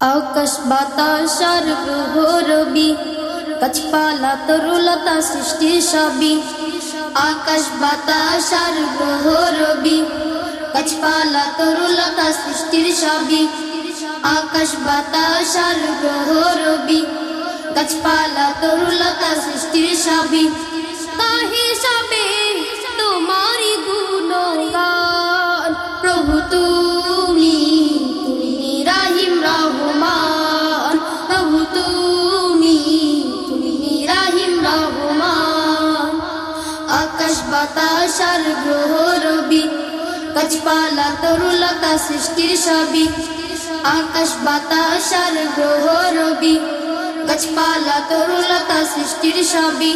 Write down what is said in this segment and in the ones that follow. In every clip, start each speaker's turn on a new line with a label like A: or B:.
A: আকাশ বাতাস আর গ্রহ রবি গাছপালা তরুলতা সৃষ্টির সবই। আকাশ বাতাস আর গ্রহ রবি গাছপালা তরুলতা সৃষ্টির সবই। আকাশ বাতাস আর গ্রহ রবি গাছপালা তরুলতা সৃষ্টির সবই। তাহি সবে তোমারি গুণগান আর গ্রহ রবি। গাছপালা তরুলতা সৃষ্টির সবই আকাশ বাতাস আর গ্রহ রবি। গাছপালা তরুলতা সৃষ্টির সবই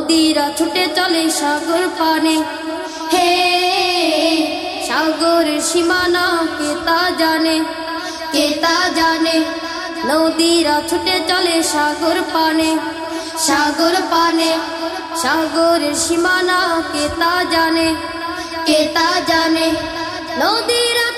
A: নদীরা ছুটে চলে সাগর পানে। হে সাগরের সীমানা কে তা জানে? কে তা জানে? নদীরা ছুটে চলে সাগর পানে। সাগর পানে সাগরের সীমানা কে তা জানে? কে তা জানে? নদীরা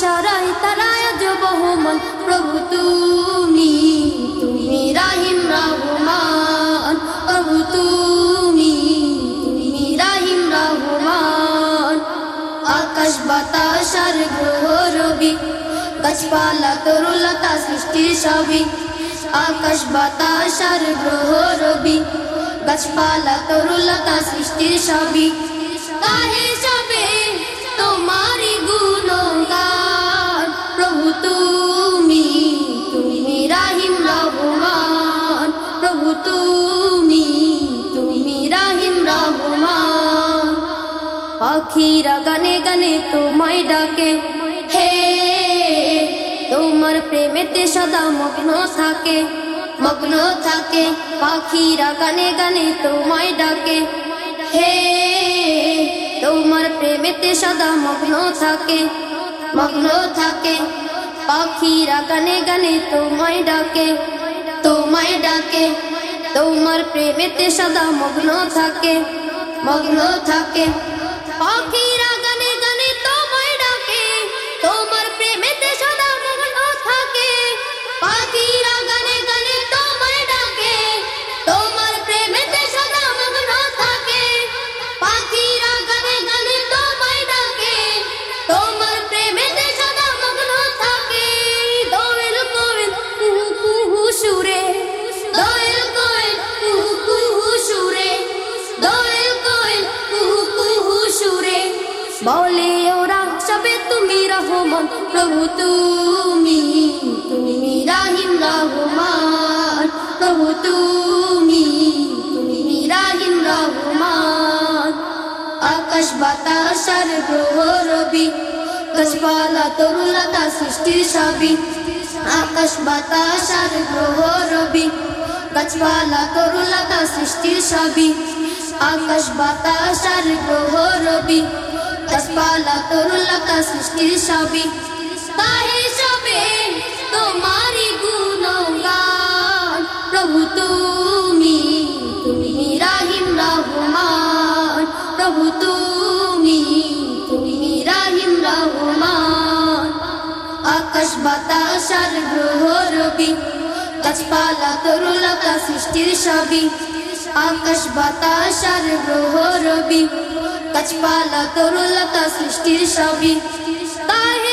A: সারাই তারায় বহমান। প্রভু তুমি তুমি রাহিম রহমান। প্রভু তুমি তুমি রাহিম রহমান। আকাশ বাতাস আর গ্রহ রবি, গাছপালা তরুলতা সৃষ্টির সবই আকাশ বাতাস আর গ্রহ রবি, গাছপালা তরুলতা সৃষ্টির সবই তাহে পাখিরা গানে গানে তোমায় ডাকে। হে, তোমার প্রেমেতে সদা মগ্ন থাকে। মগ্ন থাকে, পাখিরা গানে গানে তোমায় ডাকে। হে, তোমার প্রেমেতে সদা মগ্ন থাকে। মগ্ন থাকে, পাখিরা গানে গানে তোমায় ডাকে। তোমায় ডাকে, তোমার প্রেমেতে সদা মগ্ন থাকে। মগ্ন থাকে পাখিরা বলে ওরা, সবে তুমি রহমান, প্রভু তুমি তুমি রাহিম রহমান, প্রভু তুমি তুমি রাহিম রহমান। আকাশ, বাতাস আর গ্রহ রবি, গাছপালা তরুলতা সৃষ্টির সবই। আকাশ, বাতাস আর গ্রহ রবি, গাছপালা তরুলতা সৃষ্টির সবই। আকাশ, বাতাস আর গ্রহ রবি গাছপালা তরুলতা সৃষ্টির সবই তাহে সবে তোমারি গুণগান। প্রভু তুমি তুমি রাহিম রহমান। প্রভু তুমি তুমি রাহিম রহমান। আকাশ বাতাস আর গ্রহ রবি, গাছপালা তরুলতা সৃষ্টির সবই আকাশ বাতাস আর গ্রহ রবি গাছপালা তরুলতা সৃষ্টির সবই। তাই